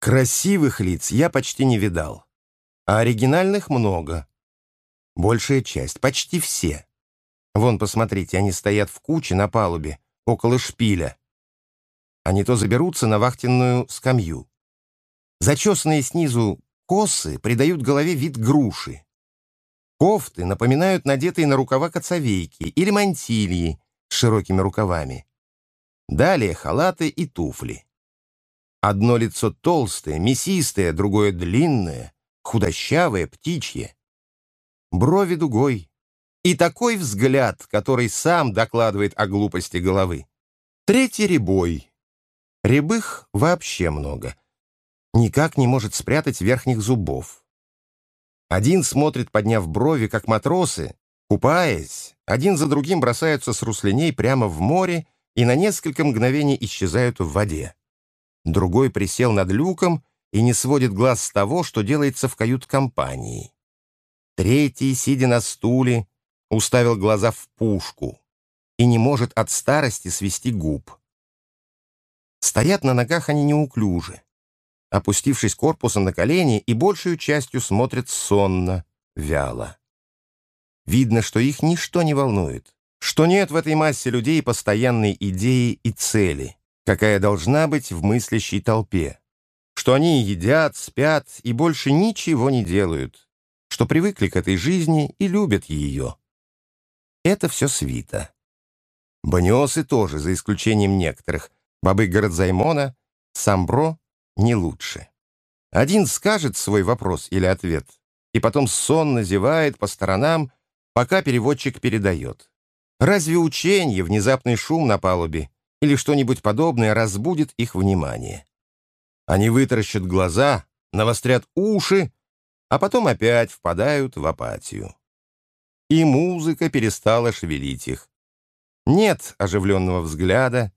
Красивых лиц я почти не видал, а оригинальных много. Большая часть, почти все. Вон, посмотрите, они стоят в куче на палубе, около шпиля. Они то заберутся на вахтенную скамью. Зачесанные снизу косы придают голове вид груши. Кофты напоминают надетые на рукава коцовейки или мантильи с широкими рукавами. Далее халаты и туфли. Одно лицо толстое, мясистое, другое длинное, худощавое, птичье. Брови дугой. И такой взгляд, который сам докладывает о глупости головы. Третий ребой. Рябых вообще много. Никак не может спрятать верхних зубов. Один смотрит, подняв брови, как матросы, купаясь, один за другим бросаются с руслиней прямо в море и на несколько мгновений исчезают в воде. Другой присел над люком и не сводит глаз с того, что делается в кают-компании. Третий, сидя на стуле, уставил глаза в пушку и не может от старости свести губ. Стоят на ногах они неуклюже, опустившись корпусом на колени и большую частью смотрят сонно, вяло. Видно, что их ничто не волнует, что нет в этой массе людей постоянной идеи и цели, какая должна быть в мыслящей толпе, что они едят, спят и больше ничего не делают, что привыкли к этой жизни и любят ее. Это все свита. Баниосы тоже, за исключением некоторых, бабы Городзаймона, Самбро не лучше. Один скажет свой вопрос или ответ, и потом сонно зевает по сторонам, пока переводчик передает. Разве учение, внезапный шум на палубе или что-нибудь подобное разбудит их внимание? Они вытаращат глаза, навострят уши, а потом опять впадают в апатию. И музыка перестала шевелить их. Нет оживленного взгляда,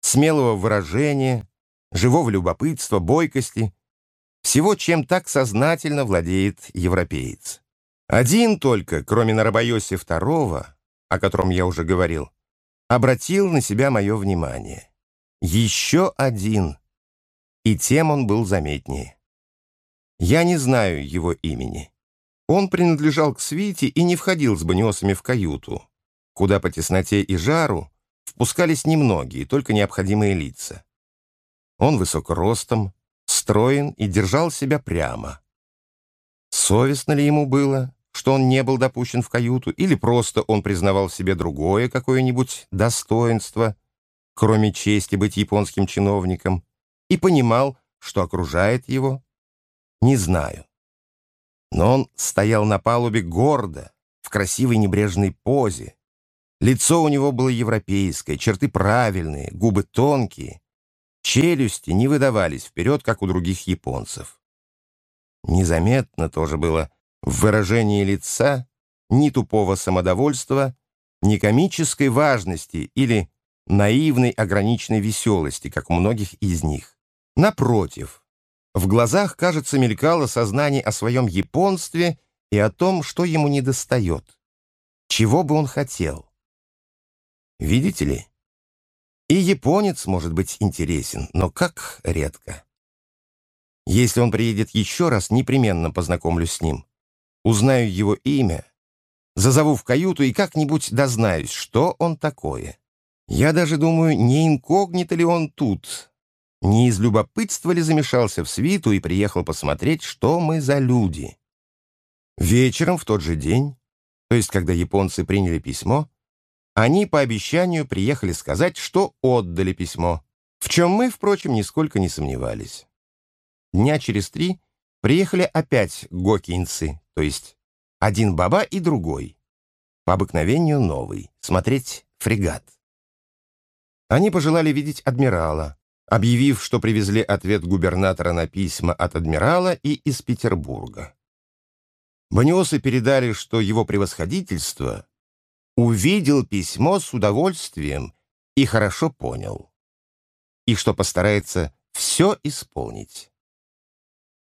смелого выражения, живого любопытства, бойкости, всего, чем так сознательно владеет европеец. Один только, кроме Нарабайоси II, о котором я уже говорил, обратил на себя мое внимание. Еще один, и тем он был заметнее. Я не знаю его имени. Он принадлежал к свите и не входил с баниосами в каюту, куда по тесноте и жару впускались немногие, только необходимые лица. Он высок ростом, строен и держал себя прямо. Совестно ли ему было, что он не был допущен в каюту, или просто он признавал в себе другое какое-нибудь достоинство, кроме чести быть японским чиновником, и понимал, что окружает его? Не знаю. Но он стоял на палубе гордо, в красивой небрежной позе. Лицо у него было европейское, черты правильные, губы тонкие, Челюсти не выдавались вперед, как у других японцев. Незаметно тоже было в выражении лица ни тупого самодовольства, ни комической важности или наивной ограниченной веселости, как у многих из них. Напротив, в глазах, кажется, мелькало сознание о своем японстве и о том, что ему недостает, чего бы он хотел. Видите ли, и японец может быть интересен, но как редко. Если он приедет еще раз, непременно познакомлюсь с ним. Узнаю его имя, зазову в каюту и как-нибудь дознаюсь, что он такое. Я даже думаю, не инкогнито ли он тут, не из любопытства ли замешался в свиту и приехал посмотреть, что мы за люди. Вечером в тот же день, то есть когда японцы приняли письмо, они по обещанию приехали сказать, что отдали письмо, в чем мы, впрочем, нисколько не сомневались. Дня через три приехали опять гокинцы, то есть один баба и другой. По обыкновению новый, смотреть фрегат. Они пожелали видеть адмирала, объявив, что привезли ответ губернатора на письма от адмирала и из Петербурга. Баниосы передали, что его превосходительство увидел письмо с удовольствием и хорошо понял, и что постарается все исполнить.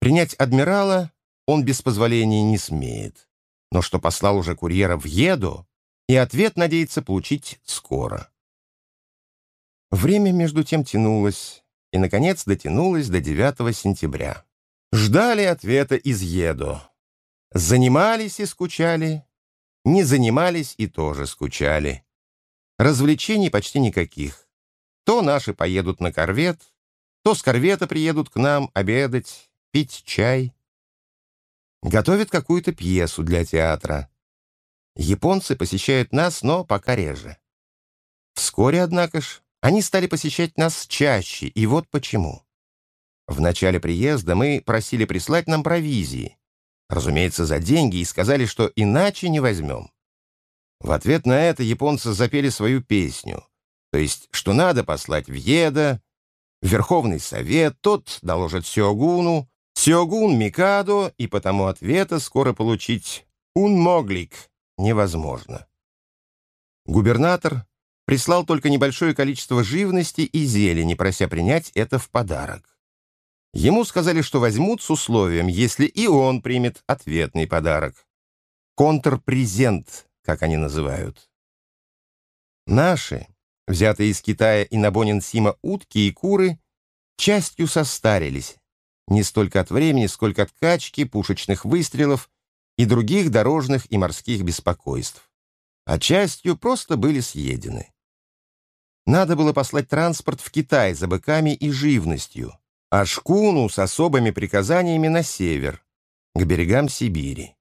Принять адмирала он без позволения не смеет, но что послал уже курьера в Еду, и ответ надеется получить скоро. Время между тем тянулось, и, наконец, дотянулась до 9 сентября. Ждали ответа из Едо. Занимались и скучали, не занимались и тоже скучали. Развлечений почти никаких. То наши поедут на корвет, то с корвета приедут к нам обедать, пить чай. Готовят какую-то пьесу для театра. Японцы посещают нас, но пока реже. Вскоре, однако ж, они стали посещать нас чаще, и вот почему. В начале приезда мы просили прислать нам провизии, разумеется, за деньги, и сказали, что иначе не возьмем. В ответ на это японцы запели свою песню, то есть, что надо послать в Еда, Верховный Совет, тот доложит Сёгуну, Сёгун Микадо, и потому ответа скоро получить «ун моглик» невозможно. Губернатор прислал только небольшое количество живности и зелени, прося принять это в подарок. Ему сказали, что возьмут с условием, если и он примет ответный подарок. Контрпрезент, как они называют. Наши, взятые из Китая и Набонин-Сима утки и куры, частью состарились, не столько от времени, сколько от качки, пушечных выстрелов и других дорожных и морских беспокойств. А частью просто были съедены. Надо было послать транспорт в Китай за быками и живностью, а шкуну с особыми приказаниями на север, к берегам Сибири.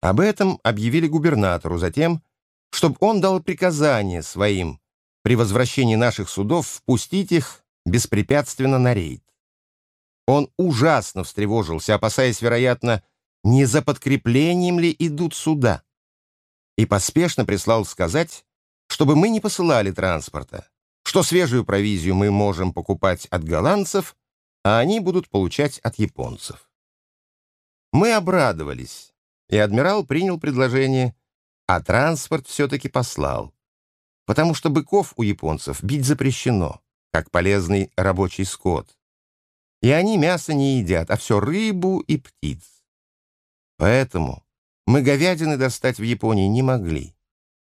Об этом объявили губернатору затем, чтобы он дал приказание своим при возвращении наших судов впустить их беспрепятственно на рейд. Он ужасно встревожился, опасаясь, вероятно, не за подкреплением ли идут суда, и поспешно прислал сказать, чтобы мы не посылали транспорта, что свежую провизию мы можем покупать от голландцев, а они будут получать от японцев. Мы обрадовались, и адмирал принял предложение, а транспорт все-таки послал, потому что быков у японцев бить запрещено, как полезный рабочий скот. И они мясо не едят, а все рыбу и птиц. Поэтому мы говядины достать в Японии не могли.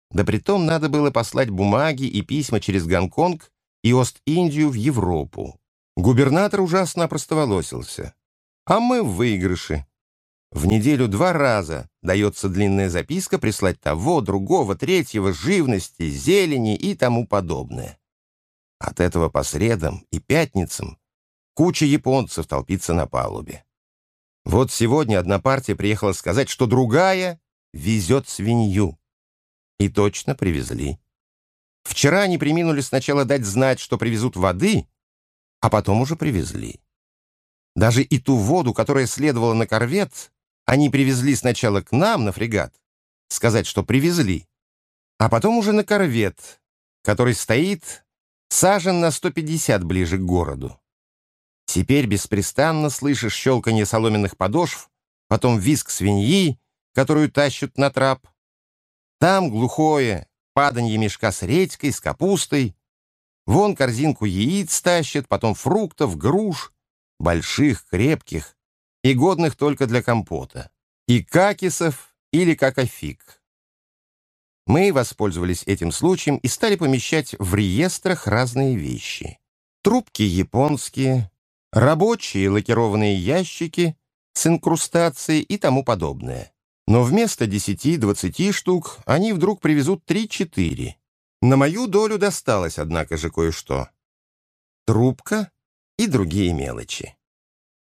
Да притом надо было послать бумаги и письма через Гонконг и Ост-Индию в Европу. Губернатор ужасно опростоволосился. А мы в выигрыше. В неделю два раза дается длинная записка прислать того, другого, третьего, живности, зелени и тому подобное. От этого по средам и пятницам куча японцев толпится на палубе. Вот сегодня одна партия приехала сказать, что другая везет свинью. И точно привезли. Вчера они приминули сначала дать знать, что привезут воды, а потом уже привезли. Даже и ту воду, которая следовала на корвет, они привезли сначала к нам на фрегат, сказать, что привезли, а потом уже на корвет, который стоит сажен на 150 ближе к городу. Теперь беспрестанно слышишь щелканье соломенных подошв, потом визг свиньи, которую тащат на трап. Там глухое паданье мешка с редькой, с капустой, Вон корзинку яиц тащат, потом фруктов, груш, больших, крепких и годных только для компота, и какисов или какофиг. Мы воспользовались этим случаем и стали помещать в реестрах разные вещи. Трубки японские, рабочие лакированные ящики с инкрустацией и тому подобное. Но вместо 10-20 штук они вдруг привезут 3-4. На мою долю досталось, однако же, кое-что. Трубка и другие мелочи.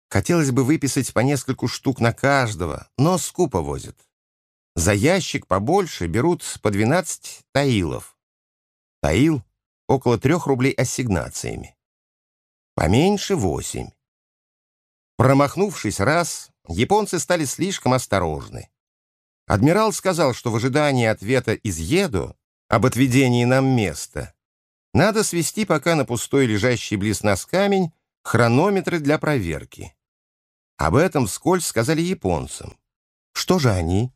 Хотелось бы выписать по нескольку штук на каждого, но скупо возят. За ящик побольше берут по 12 таилов. Таил — около трех рублей ассигнациями. Поменьше — восемь. Промахнувшись раз, японцы стали слишком осторожны. Адмирал сказал, что в ожидании ответа из Еду об отведении нам места, надо свести пока на пустой лежащий близ нас камень хронометры для проверки. Об этом вскользь сказали японцам. Что же они?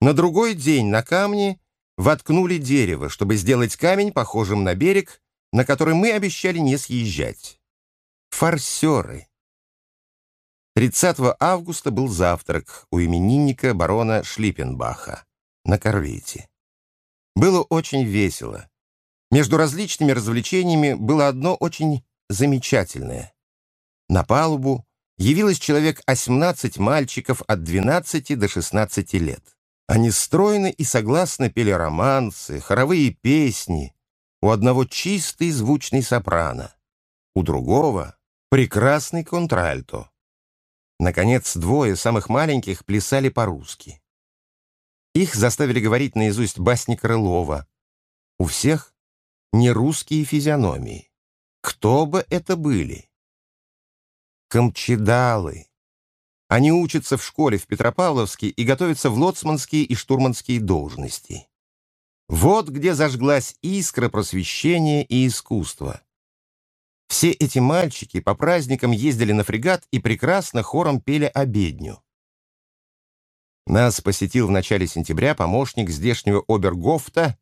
На другой день на камне воткнули дерево, чтобы сделать камень похожим на берег, на который мы обещали не съезжать. Форсеры. 30 августа был завтрак у именинника барона Шлиппенбаха на корвете. Было очень весело. Между различными развлечениями было одно очень замечательное. На палубу явилось человек 18 мальчиков от 12 до 16 лет. Они стройно и согласно пели романсы, хоровые песни. У одного чистый звучный сопрано, у другого — прекрасный контральто. Наконец, двое самых маленьких плясали по-русски. Их заставили говорить наизусть басни Крылова. У всех нерусские физиономии. Кто бы это были? Камчедалы. Они учатся в школе в Петропавловске и готовятся в лоцманские и штурманские должности. Вот где зажглась искра просвещения и искусства. Все эти мальчики по праздникам ездили на фрегат и прекрасно хором пели обедню. Нас посетил в начале сентября помощник здешнего обергофта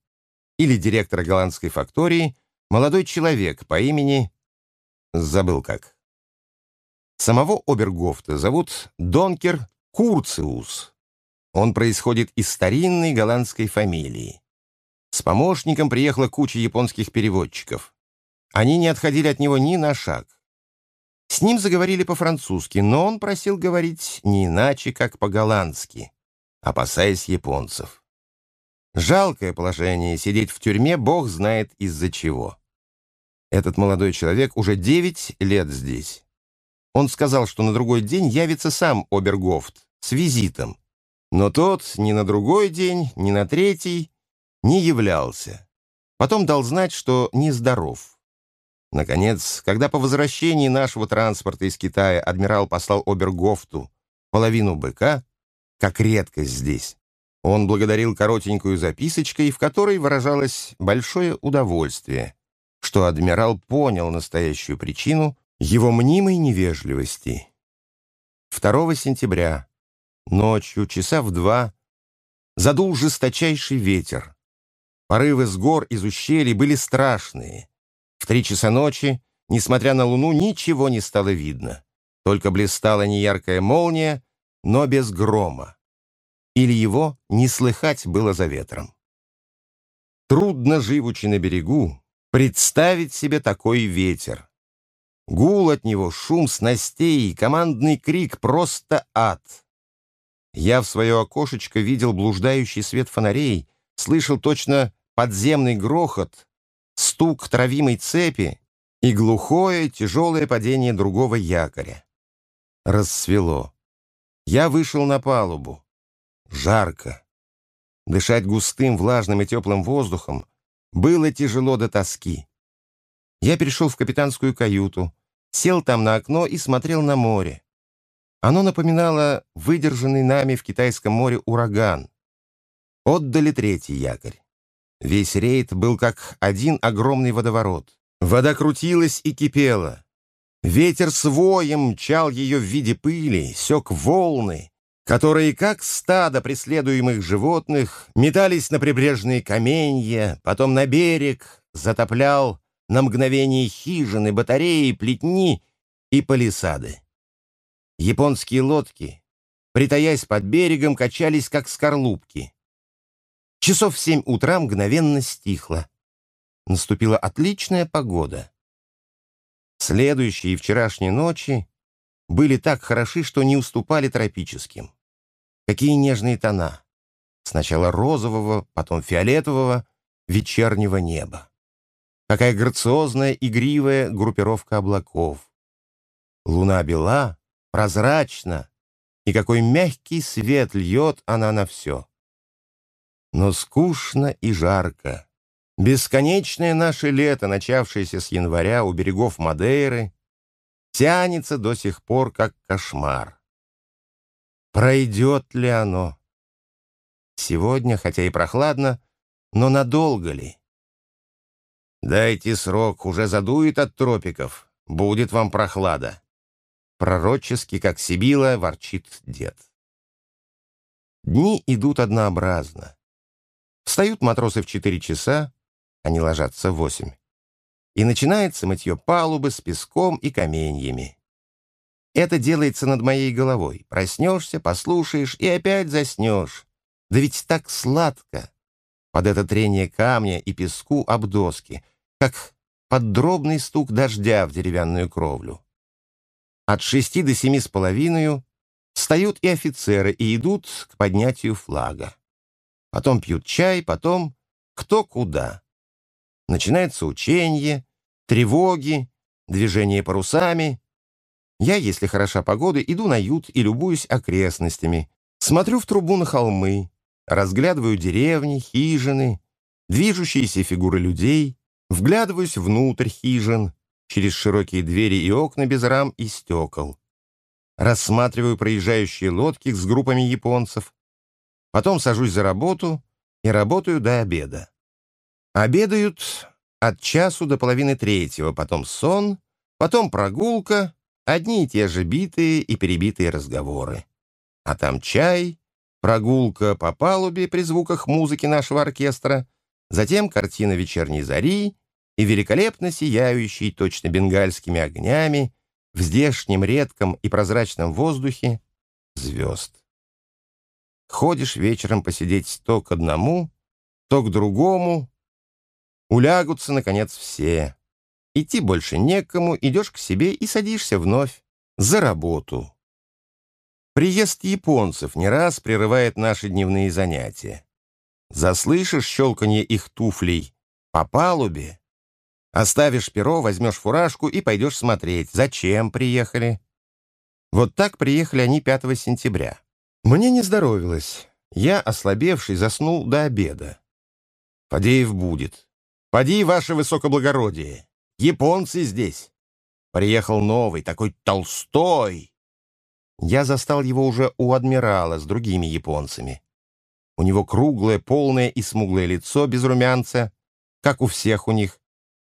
или директора голландской фактории, молодой человек по имени... забыл как. Самого обергофта зовут Донкер Курциус. Он происходит из старинной голландской фамилии. С помощником приехала куча японских переводчиков. Они не отходили от него ни на шаг. С ним заговорили по-французски, но он просил говорить не иначе, как по-голландски, опасаясь японцев. Жалкое положение сидеть в тюрьме, бог знает из-за чего. Этот молодой человек уже девять лет здесь. Он сказал, что на другой день явится сам Обергофт с визитом. Но тот ни на другой день, ни на третий не являлся. Потом дал знать, что нездоров. Наконец, когда по возвращении нашего транспорта из Китая адмирал послал Обергофту половину быка, как редкость здесь, он благодарил коротенькую записочкой, в которой выражалось большое удовольствие, что адмирал понял настоящую причину его мнимой невежливости. 2 сентября, ночью, часа в два, задул жесточайший ветер. Порывы с гор из ущелий были страшные. В три часа ночи, несмотря на луну, ничего не стало видно. Только блистала неяркая молния, но без грома или его не слыхать было за ветром. Трудно, живучи на берегу, представить себе такой ветер. Гул от него, шум снастей, командный крик — просто ад. Я в свое окошечко видел блуждающий свет фонарей, слышал точно подземный грохот, стук травимой цепи и глухое тяжелое падение другого якоря. Рассвело. Я вышел на палубу. Жарко. Дышать густым, влажным и теплым воздухом было тяжело до тоски. Я перешел в капитанскую каюту, сел там на окно и смотрел на море. Оно напоминало выдержанный нами в Китайском море ураган. Отдали третий якорь. Весь рейд был как один огромный водоворот. Вода крутилась и кипела. Ветер своем мчал ее в виде пыли, сек волны, которые, как стадо преследуемых животных, метались на прибрежные каменья, потом на берег, затоплял на мгновение хижины, батареи, плетни и палисады. Японские лодки, притаясь под берегом, качались, как скорлупки. Часов в семь утра мгновенно стихло. Наступила отличная погода. Следующие и вчерашние ночи были так хороши, что не уступали тропическим. Какие нежные тона! Сначала розового, потом фиолетового, вечернего неба. Какая грациозная, игривая группировка облаков. Луна бела, прозрачна, и какой мягкий свет льет она на все. Но скучно и жарко. Бесконечное наше лето, начавшееся с января у берегов Мадейры, тянется до сих пор как кошмар. Пройдет ли оно? Сегодня, хотя и прохладно, но надолго ли? Дайте срок, уже задует от тропиков, будет вам прохлада. Пророчески, как Сибила, ворчит дед. Дни идут однообразно. Встают матросы в четыре часа, они ложатся в восемь и начинается мытье палубы с песком и каменьями. Это делается над моей головой. Проснешься, послушаешь и опять заснешь. Да ведь так сладко. Под это трение камня и песку об доски, как под дробный стук дождя в деревянную кровлю. От шести до семи с половиной встают и офицеры и идут к поднятию флага. Потом пьют чай, потом кто куда. Начинается учение, тревоги, движение парусами. Я, если хороша погода, иду на ют и любуюсь окрестностями. Смотрю в трубу на холмы, разглядываю деревни, хижины, движущиеся фигуры людей, вглядываюсь внутрь хижин, через широкие двери и окна без рам и стекол. Рассматриваю проезжающие лодки с группами японцев. Потом сажусь за работу и работаю до обеда. Обедают от часу до половины третьего, потом сон, потом прогулка, одни и те же битые и перебитые разговоры. А там чай, прогулка по палубе при звуках музыки нашего оркестра, затем картина вечерней зари и великолепно сияющий, точно бенгальскими огнями, в здешнем редком и прозрачном воздухе звезд. Ходишь вечером посидеть то к одному, то к другому, улягутся, наконец, все. Идти больше некому, идешь к себе и садишься вновь за работу. Приезд японцев не раз прерывает наши дневные занятия. Заслышишь щелканье их туфлей по палубе, оставишь перо, возьмешь фуражку и пойдешь смотреть, зачем приехали. Вот так приехали они 5 сентября. Мне не здоровилось. Я, ослабевший, заснул до обеда. Фадеев будет. Поди, ваше высокоблагородие. Японцы здесь. Приехал новый, такой толстой. Я застал его уже у адмирала с другими японцами. У него круглое, полное и смуглое лицо без румянца, как у всех у них,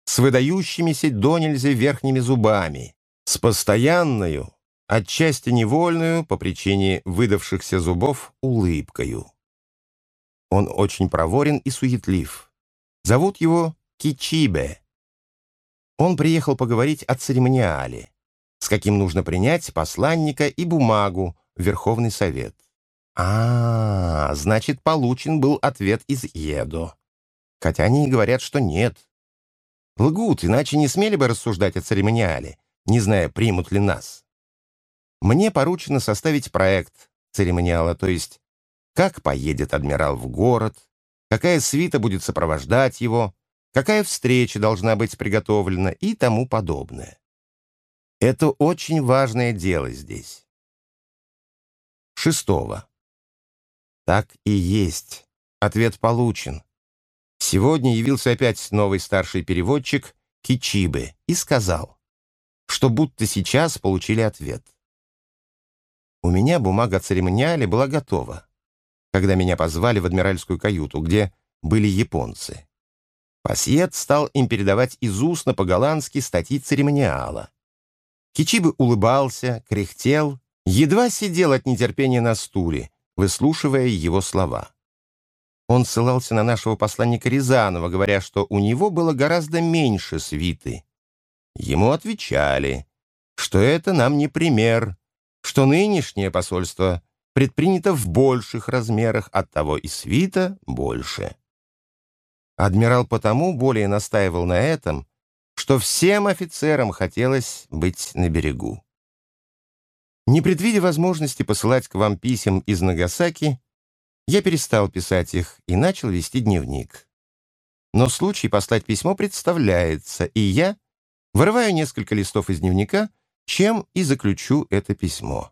с выдающимися до нельзя верхними зубами, с постоянную, отчасти невольную, по причине выдавшихся зубов, улыбкою. Он очень проворен и суетлив. Зовут его Кичибе. Он приехал поговорить о церемониале с каким нужно принять посланника и бумагу в Верховный Совет. А, значит, получен был ответ из Едо. Хотя они и говорят, что нет. Лгут, иначе не смели бы рассуждать о церемониале, не зная, примут ли нас. Мне поручено составить проект церемониала, то есть как поедет адмирал в город, какая свита будет сопровождать его, какая встреча должна быть приготовлена и тому подобное. Это очень важное дело здесь. Шестого. Так и есть. Ответ получен. Сегодня явился опять новый старший переводчик Кичибе и сказал, что будто сейчас получили ответ. У меня бумага о была готова, когда меня позвали в адмиральскую каюту, где были японцы. Пассиет стал им передавать из устно по-голландски статьи церемониала. Кичибы улыбался, кряхтел, едва сидел от нетерпения на стуле, выслушивая его слова. Он ссылался на нашего посланника Рязанова, говоря, что у него было гораздо меньше свиты. Ему отвечали, что это нам не пример, что нынешнее посольство предпринято в больших размерах, от того и свита больше. Адмирал потому более настаивал на этом, что всем офицерам хотелось быть на берегу. Не предвидя возможности посылать к вам писем из Нагасаки, я перестал писать их и начал вести дневник. Но случай послать письмо представляется, и я вырываю несколько листов из дневника, чем и заключу это письмо.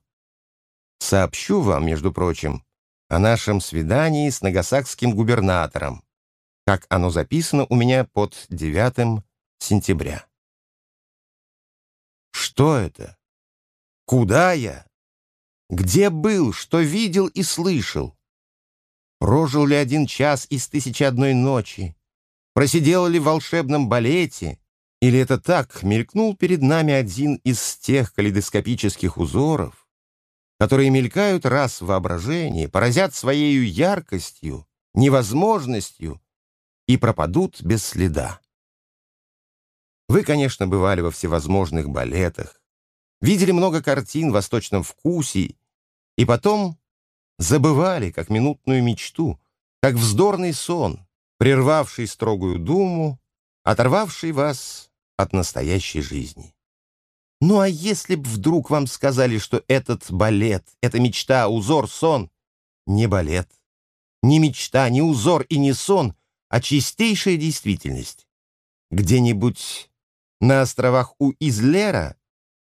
Сообщу вам, между прочим, о нашем свидании с нагасакским губернатором, как оно записано у меня под девятым сентября. Что это? Куда я? Где был, что видел и слышал? Прожил ли один час из тысячи одной ночи? Просидел ли в волшебном балете? Или это так мелькнул перед нами один из тех калейдоскопических узоров, которые мелькают раз в воображении, поразят своей яркостью, невозможностью и пропадут без следа? Вы, конечно, бывали во всевозможных балетах, видели много картин в восточном вкусе и потом забывали, как минутную мечту, как вздорный сон, прервавший строгую думу, оторвавший вас от настоящей жизни. Ну а если б вдруг вам сказали, что этот балет, эта мечта, узор, сон — не балет, не мечта, не узор и не сон, а чистейшая действительность? Где-нибудь на островах у Излера,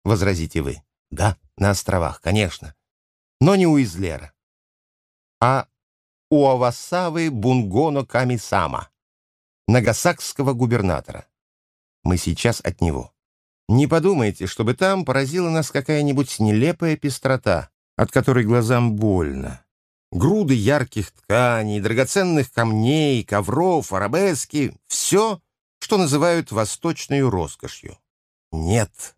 возразите вы? Да, на островах, конечно, но не у Излера, а у Авасавы Бунгоно Камисама, нагасакского губернатора. Мы сейчас от него. Не подумайте, чтобы там поразила нас какая-нибудь нелепая пестрота, от которой глазам больно. Груды ярких тканей, драгоценных камней, ковров, арабески — все, что называют восточной роскошью. Нет,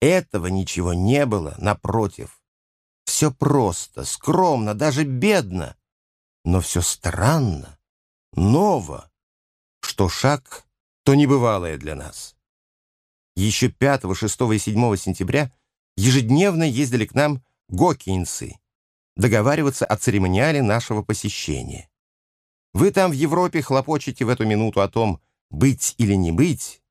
этого ничего не было, напротив. Все просто, скромно, даже бедно, но все странно, ново, что шаг, то небывалое для нас. Еще 5, 6 и 7 сентября ежедневно ездили к нам гокинцы договариваться о церемониале нашего посещения. Вы там в Европе хлопочете в эту минуту о том, быть или не быть,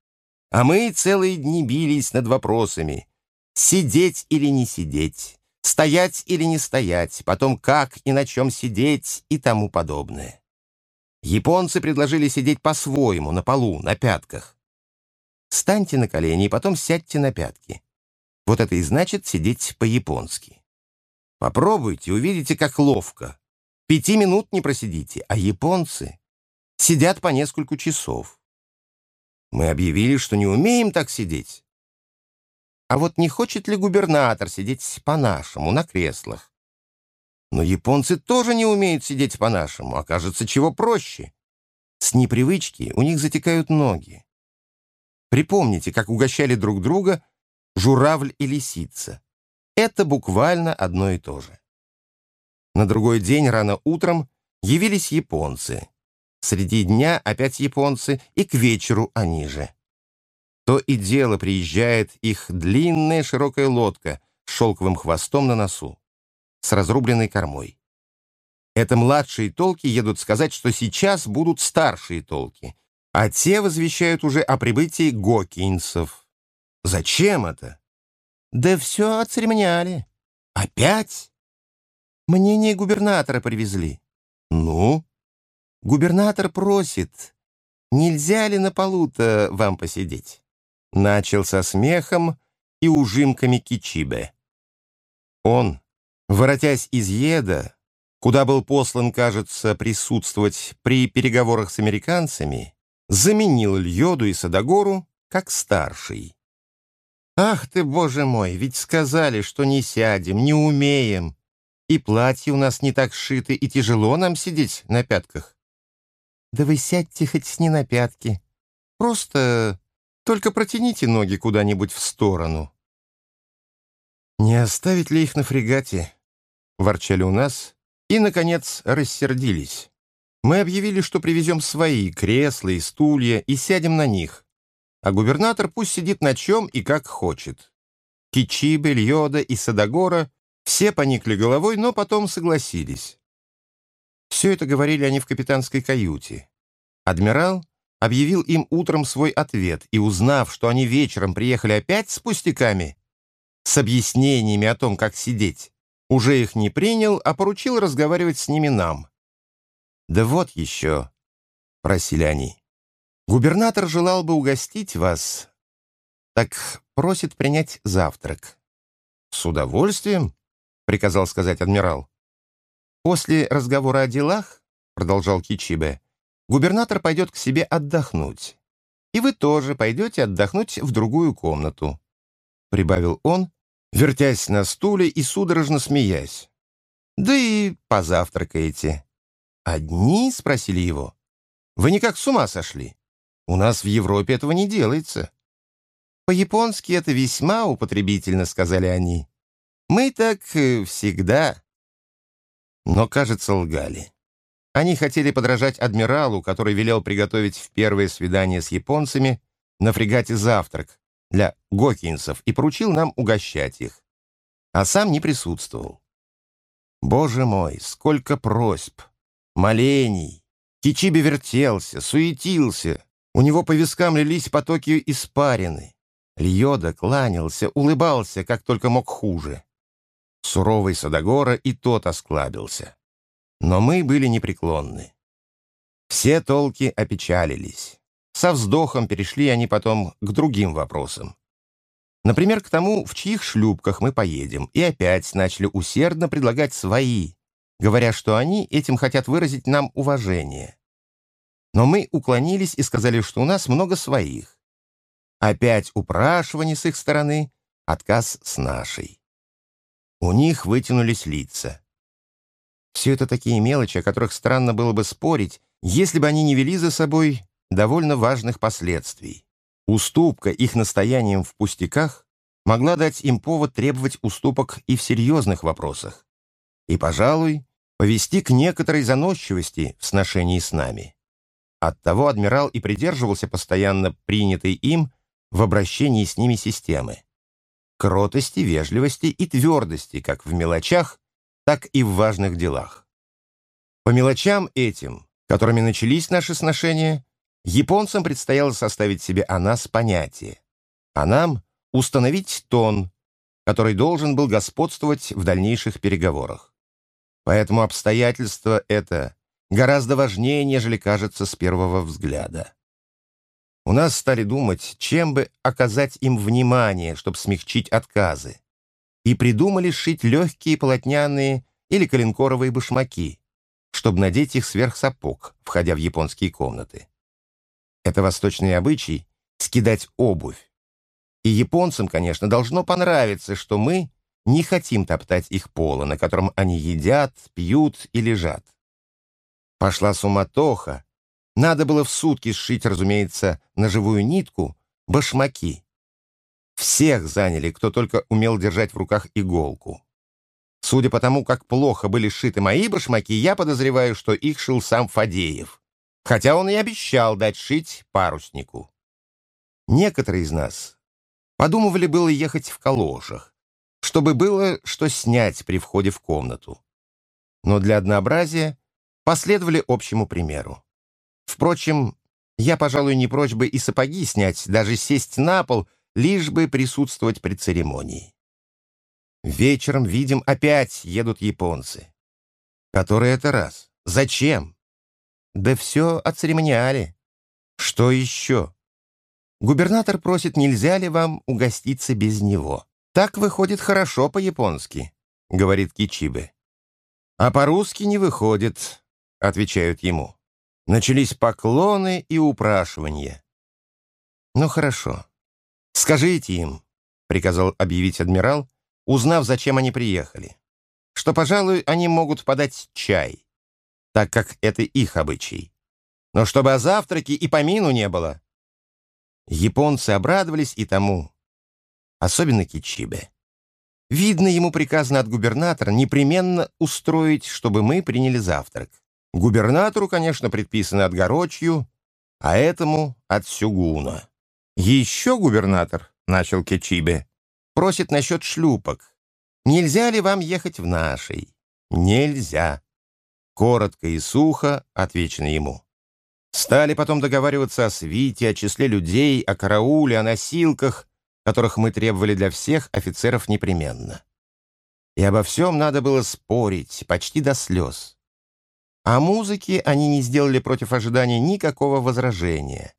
а мы целые дни бились над вопросами сидеть или не сидеть, стоять или не стоять, потом как и на чем сидеть и тому подобное. Японцы предложили сидеть по-своему, на полу, на пятках. Станьте на колени и потом сядьте на пятки. Вот это и значит сидеть по-японски. Попробуйте, увидите, как ловко. Пяти минут не просидите, а японцы сидят по несколько часов. Мы объявили, что не умеем так сидеть. А вот не хочет ли губернатор сидеть по-нашему, на креслах? Но японцы тоже не умеют сидеть по-нашему, а кажется, чего проще. С непривычки у них затекают ноги. Припомните, как угощали друг друга журавль и лисица. Это буквально одно и то же. На другой день рано утром явились японцы. Среди дня опять японцы, и к вечеру они же. То и дело приезжает их длинная широкая лодка с шелковым хвостом на носу, с разрубленной кормой. Это младшие толки едут сказать, что сейчас будут старшие толки, а те возвещают уже о прибытии гокинцев. Зачем это? Да все оцеремоняли. Опять? Мнение губернатора привезли. Ну? Губернатор просит, нельзя ли на полу-то вам посидеть? Начал со смехом и ужимками кичибе. Он, воротясь из Еда, куда был послан, кажется, присутствовать при переговорах с американцами, заменил Льоду и Садогору как старший. «Ах ты, боже мой, ведь сказали, что не сядем, не умеем, и платье у нас не так сшиты, и тяжело нам сидеть на пятках». «Да вы сядьте хоть не на пятки, просто только протяните ноги куда-нибудь в сторону». «Не оставить ли их на фрегате?» — ворчали у нас и, наконец, рассердились. Мы объявили, что привезем свои кресла и стулья и сядем на них, а губернатор пусть сидит на чем и как хочет. Кичибе, Льода и Садогора все поникли головой, но потом согласились. Все это говорили они в капитанской каюте. Адмирал объявил им утром свой ответ, и, узнав, что они вечером приехали опять с пустяками, с объяснениями о том, как сидеть, уже их не принял, а поручил разговаривать с ними нам. «Да вот еще», — просили они, — «губернатор желал бы угостить вас, так просит принять завтрак». «С удовольствием», — приказал сказать адмирал. «После разговора о делах», — продолжал Кичибе, губернатор пойдет к себе отдохнуть. И вы тоже пойдете отдохнуть в другую комнату», — прибавил он, вертясь на стуле и судорожно смеясь. «Да и позавтракаете». «Одни?» — спросили его. «Вы никак с ума сошли? У нас в Европе этого не делается». «По-японски это весьма употребительно», — сказали они. «Мы так э, всегда». Но, кажется, лгали. Они хотели подражать адмиралу, который велел приготовить в первое свидание с японцами на фрегате завтрак для гокинсов и поручил нам угощать их. А сам не присутствовал. Боже мой, сколько просьб, молений! Кичиби вертелся, суетился, У него по вискам лились потоки испарины. Льода кланялся, улыбался, как только мог хуже. Суровый Садогора и тот осклабился. Но мы были непреклонны. Все толки опечалились. Со вздохом перешли они потом к другим вопросам. Например, к тому, в чьих шлюпках мы поедем, и опять начали усердно предлагать свои, говоря, что они этим хотят выразить нам уважение. Но мы уклонились и сказали, что у нас много своих. Опять упрашивание с их стороны, отказ с нашей. У них вытянулись лица. Все это такие мелочи, о которых странно было бы спорить, если бы они не вели за собой довольно важных последствий. Уступка их настоянием в пустяках могла дать им повод требовать уступок и в серьезных вопросах. И, пожалуй, повести к некоторой заносчивости в сношении с нами. Оттого адмирал и придерживался постоянно принятой им в обращении с ними системы. Кротости, вежливости и твердости как в мелочах, так и в важных делах. По мелочам этим, которыми начались наши сношения, японцам предстояло составить себе о нас понятие, а нам установить тон, который должен был господствовать в дальнейших переговорах. Поэтому обстоятельство это гораздо важнее, нежели кажется с первого взгляда. У нас стали думать, чем бы оказать им внимание, чтобы смягчить отказы, и придумали шить легкие полотняные или коленкоровые башмаки, чтобы надеть их сверх сапог, входя в японские комнаты. Это восточный обычай — скидать обувь. И японцам, конечно, должно понравиться, что мы не хотим топтать их пола, на котором они едят, пьют и лежат. Пошла суматоха. Надо было в сутки сшить, разумеется, на живую нитку башмаки. Всех заняли, кто только умел держать в руках иголку. Судя по тому, как плохо были сшиты мои башмаки, я подозреваю, что их шил сам Фадеев, хотя он и обещал дать шить паруснику. Некоторые из нас подумывали было ехать в калошах, чтобы было что снять при входе в комнату. Но для однообразия последовали общему примеру. Впрочем, я, пожалуй, не прочь бы и сапоги снять, даже сесть на пол, лишь бы присутствовать при церемонии. Вечером, видим, опять едут японцы. Который это раз? Зачем? Да все отцеремониали. Что еще? Губернатор просит, нельзя ли вам угоститься без него. Так выходит хорошо по-японски, говорит Кичибе. А по-русски не выходит, отвечают ему. Начались поклоны и упрашивания. Ну хорошо. Скажите им, приказал объявить адмирал, узнав, зачем они приехали, что, пожалуй, они могут подать чай, так как это их обычай. Но чтобы о завтраке и помину не было. Японцы обрадовались и тому, особенно Кичибе. Видно, ему приказано от губернатора непременно устроить, чтобы мы приняли завтрак. Губернатору, конечно, предписано от Горочью, а этому от Сюгуна. Еще губернатор, начал Кичибе, просит насчет шлюпок. Нельзя ли вам ехать в нашей? Нельзя. Коротко и сухо отвечено ему. Стали потом договариваться о свите, о числе людей, о карауле, о носилках, которых мы требовали для всех офицеров непременно. И обо всем надо было спорить, почти до слез. О музыке они не сделали против ожидания никакого возражения.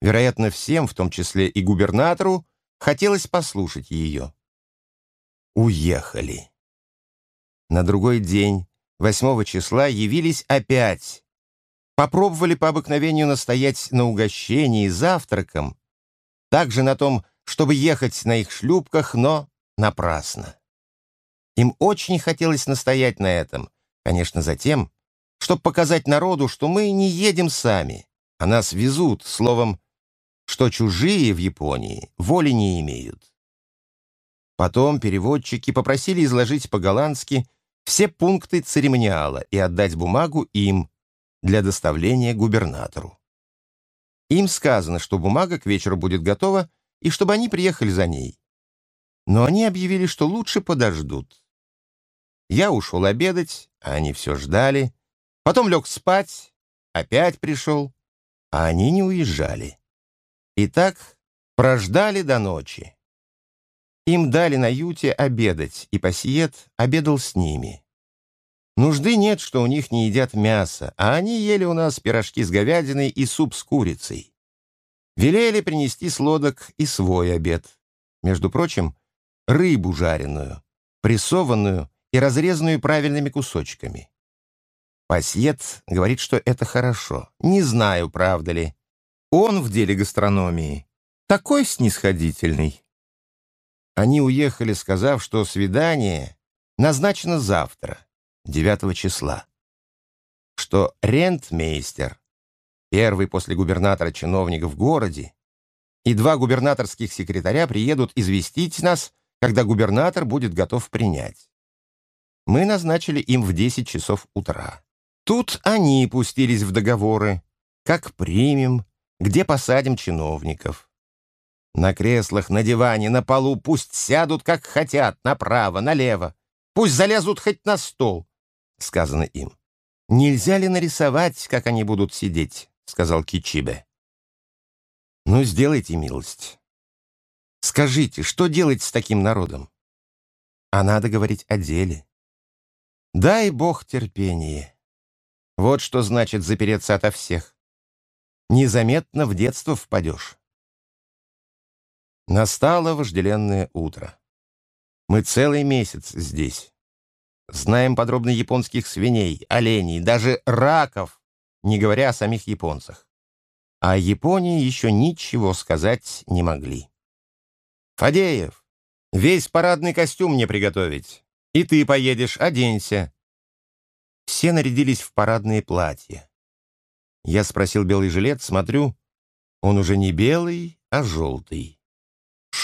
Вероятно, всем, в том числе и губернатору, хотелось послушать ее. Уехали. На другой день, 8 числа, явились опять. Попробовали по обыкновению настоять на угощении завтраком, также на том, чтобы ехать на их шлюпках, но напрасно. Им очень хотелось настоять на этом, конечно, затем, чтобы показать народу, что мы не едем сами, а нас везут, словом, что чужие в Японии воли не имеют. Потом переводчики попросили изложить по-голландски все пункты церемониала и отдать бумагу им для доставления губернатору. Им сказано, что бумага к вечеру будет готова и чтобы они приехали за ней. Но они объявили, что лучше подождут. Я ушел обедать, а они все ждали. Потом лег спать, опять пришел. а они не уезжали. И так прождали до ночи. Им дали на юте обедать, и пассиет обедал с ними. Нужды нет, что у них не едят мясо, а они ели у нас пирожки с говядиной и суп с курицей. Велели принести с лодок и свой обед. Между прочим, рыбу жареную, прессованную и разрезанную правильными кусочками. Пассиет говорит, что это хорошо. Не знаю, правда ли. Он в деле гастрономии такой снисходительный. Они уехали, сказав, что свидание назначено завтра, 9 числа. Что рентмейстер, первый после губернатора чиновник в городе, и два губернаторских секретаря приедут известить нас, когда губернатор будет готов принять. Мы назначили им в 10 часов утра. Тут они пустились в договоры. Как примем, где посадим чиновников. На креслах, на диване, на полу пусть сядут, как хотят, направо, налево. Пусть залезут хоть на стол, — сказано им. «Нельзя ли нарисовать, как они будут сидеть?» — сказал Кичибе. «Ну, сделайте милость. Скажите, что делать с таким народом? А надо говорить о деле. Дай Бог терпение. Вот что значит запереться ото всех. Незаметно в детство впадешь. Настало вожделенное утро. Мы целый месяц здесь. Знаем подробно японских свиней, оленей, даже раков, не говоря о самих японцах. А Японии еще ничего сказать не могли. «Фадеев, весь парадный костюм мне приготовить. И ты поедешь, оденься». Все нарядились в парадные платья. Я спросил белый жилет, смотрю, он уже не белый, а желтый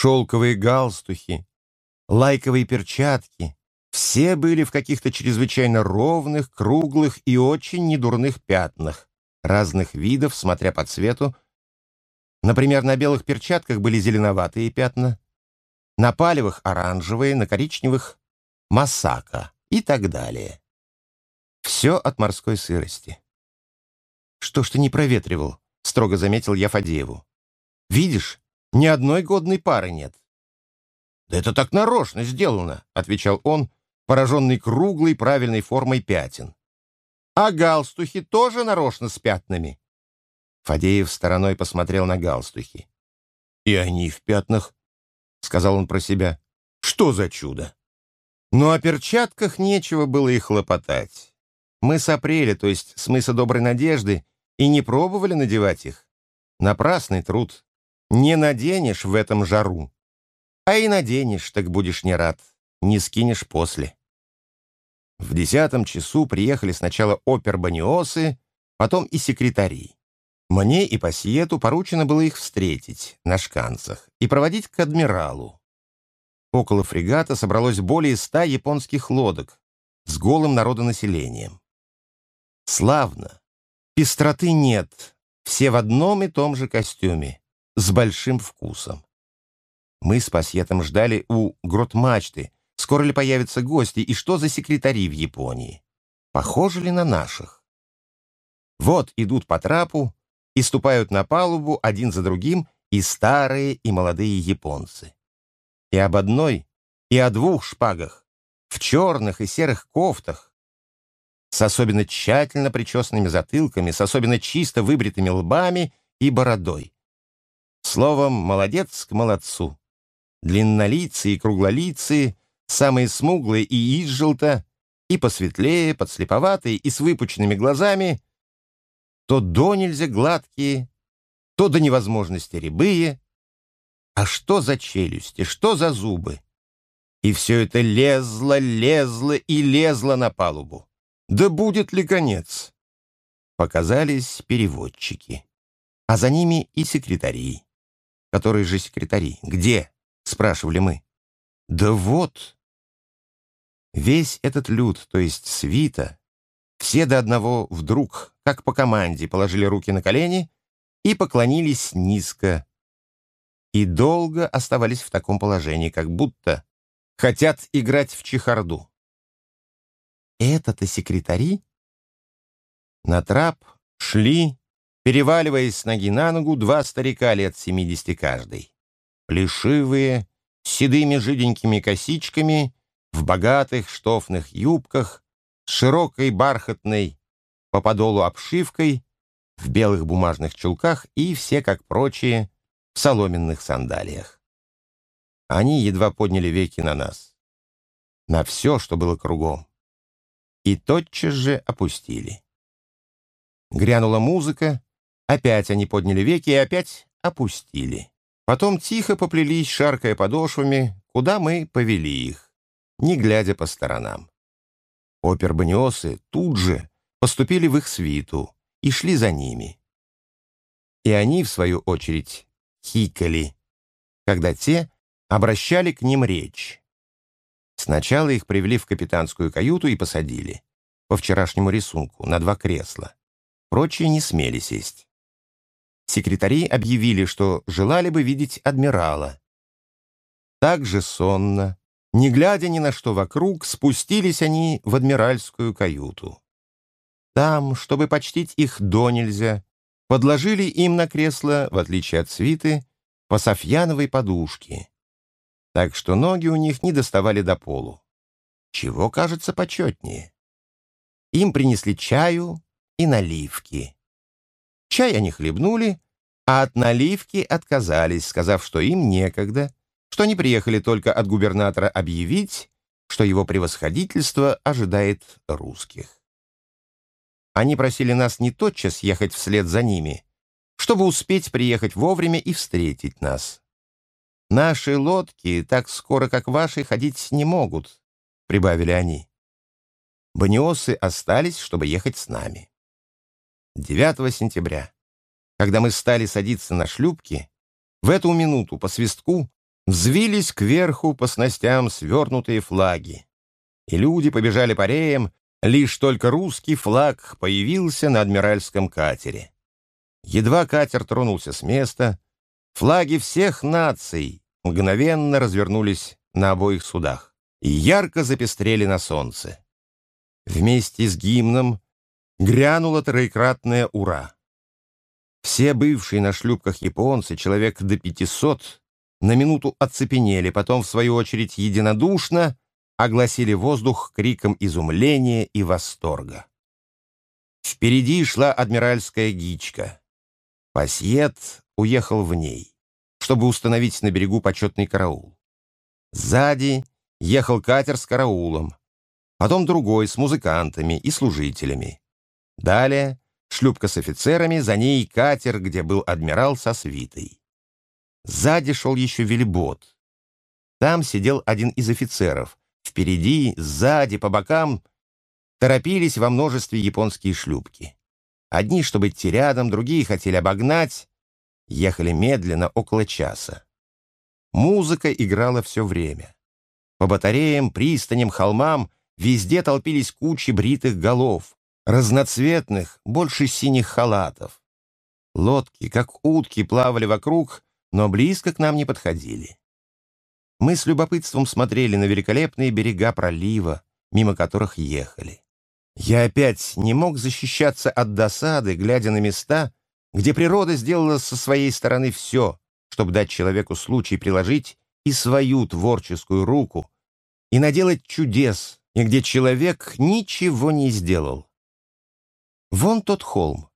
шелковые галстухи, лайковые перчатки. Все были в каких-то чрезвычайно ровных, круглых и очень недурных пятнах, разных видов, смотря по цвету. Например, на белых перчатках были зеленоватые пятна, на палевых — оранжевые, на коричневых — масака и так далее. Все от морской сырости. «Что ж ты не проветривал?» — строго заметил я Фадееву. «Видишь, ни одной годной пары нет. «Да это так нарочно сделано», — отвечал он, пораженный круглой правильной формой пятен. «А галстухи тоже нарочно с пятнами?» Фадеев стороной посмотрел на галстухи. «И они в пятнах», — сказал он про себя. «Что за чудо?» Но о перчатках нечего было и хлопотать. Мы с апреля, то есть с мыса Доброй Надежды, и не пробовали надевать их. Напрасный труд. Не наденешь в этом жару. А и наденешь, так будешь не рад. Не скинешь после. В десятом часу приехали сначала опер-баниосы, потом и секретари. Мне и Пассиету поручено было их встретить на шканцах и проводить к адмиралу. Около фрегата собралось более ста японских лодок с голым народонаселением. Славно. Пестроты нет, все в одном и том же костюме с большим вкусом. Мы с Пассетом ждали у грот-мачты, скоро ли появятся гости и что за секретари в Японии. Похожи ли на наших? Вот идут по трапу и ступают на палубу один за другим и старые, и молодые японцы. И об одной, и о двух шпагах, в черных и серых кофтах, с особенно тщательно причесанными затылками, с особенно чисто выбритыми лбами и бородой. Словом, молодец к молодцу. Длиннолицые и круглолицые, самые смуглые и изжелто, и посветлее, подслеповатые и с выпученными глазами, то до нельзя гладкие, то до невозможности рябые. А что за челюсти, что за зубы? И все это лезло, лезло и лезло на палубу. Да будет ли конец? Показались переводчики, а за ними и секретари которые же секретари. Где?» — спрашивали мы. «Да вот». Весь этот люд, то есть свита, все до одного вдруг, как по команде, положили руки на колени и поклонились низко. И долго оставались в таком положении, как будто хотят играть в чехарду. «Это-то секретари?» На трап шли переваливаясь с ноги на ногу, два старика лет семидесяти каждый. Плешивые, с седыми жиденькими косичками, в богатых штофных юбках, с широкой бархатной по подолу обшивкой, в белых бумажных чулках и все, как прочие, в соломенных сандалиях. Они едва подняли веки на нас, на все, что было кругом, и тотчас же опустили. Грянула музыка, опять они подняли веки и опять опустили. Потом тихо поплелись, шаркая подошвами, куда мы повели их, не глядя по сторонам. Опер-баниосы тут же поступили в их свиту и шли за ними. И они, в свою очередь, хикали, когда те обращали к ним речь. Сначала их привели в капитанскую каюту и посадили, по вчерашнему рисунку, на два кресла. Прочие не смели сесть. Секретари объявили, что желали бы видеть адмирала. Так же сонно, не глядя ни на что вокруг, спустились они в адмиральскую каюту. Там, чтобы почтить их до нельзя, подложили им на кресло, в отличие от свиты, по софьяновой подушке, так что ноги у них не доставали до полу. Чего кажется почетнее? Им принесли чаю и наливки. Чай они хлебнули, а от наливки отказались, сказав, что им некогда, что они приехали только от губернатора объявить, что его превосходительство ожидает русских. Они просили нас не тотчас ехать вслед за ними, чтобы успеть приехать вовремя и встретить нас. «Наши лодки так скоро, как ваши, ходить не могут», — прибавили они. Баниосы остались, чтобы ехать с нами. 9 сентября, когда мы стали садиться на шлюпки, в эту минуту по свистку взвились кверху по снастям свернутые флаги, и люди побежали по реям, Лишь только русский флаг появился на адмиральском катере. Едва катер тронулся с места, флаги всех наций мгновенно развернулись на обоих судах и ярко запестрели на солнце. Вместе с гимном грянуло троекратное «Ура!». Все бывшие на шлюпках японцы, человек до пятисот, на минуту оцепенели, потом, в свою очередь, единодушно огласили воздух криком изумления и восторга. Впереди шла адмиральская гичка. Пассиет уехал в ней, чтобы установить на берегу почетный караул. Сзади ехал катер с караулом, потом другой с музыкантами и служителями. Далее шлюпка с офицерами, за ней катер, где был адмирал со свитой. Сзади шел еще вельбот. Там сидел один из офицеров, Впереди, сзади, по бокам торопились во множестве японские шлюпки. Одни, чтобы идти рядом, другие хотели обогнать. Ехали медленно, около часа. Музыка играла все время. По батареям, пристаням, холмам везде толпились кучи бритых голов, разноцветных, больше синих халатов. Лодки, как утки, плавали вокруг, но близко к нам не подходили. Мы с любопытством смотрели на великолепные берега пролива, мимо которых ехали. Я опять не мог защищаться от досады, глядя на места, где природа сделала со своей стороны все, чтобы дать человеку случай приложить и свою творческую руку и наделать чудес, и где человек ничего не сделал. Вон тот холм.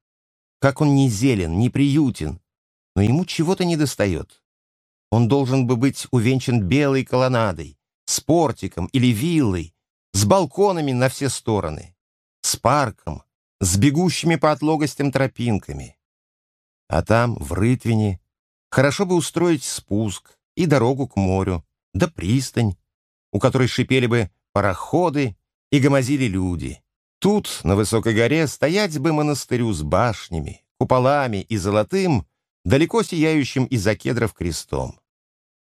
Как он не зелен, не приютен, но ему чего-то недостает. Он должен бы быть увенчан белой колоннадой, с портиком или виллой, с балконами на все стороны, с парком, с бегущими по отлогостям тропинками. А там, в Рытвине, хорошо бы устроить спуск и дорогу к морю, да пристань, у которой шипели бы пароходы и гомозили люди. Тут, на высокой горе, стоять бы монастырю с башнями, куполами и золотым, далеко сияющим из-за кедров крестом.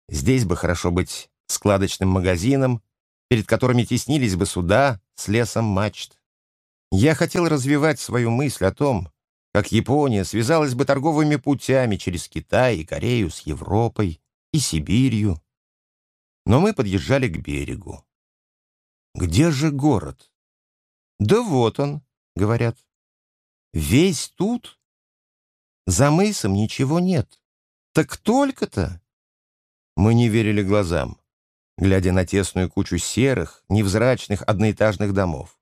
Здесь бы хорошо быть складочным магазином, перед которыми теснились бы суда с лесом мачт. Я хотел развивать свою мысль о том, как Япония связалась бы торговыми путями через Китай и Корею с Европой и Сибирью. Но мы подъезжали к берегу. Где же город? Да вот он, говорят. Весь тут? За мысом ничего нет. Так только-то. Мы не верили глазам, глядя на тесную кучу серых, невзрачных одноэтажных домов.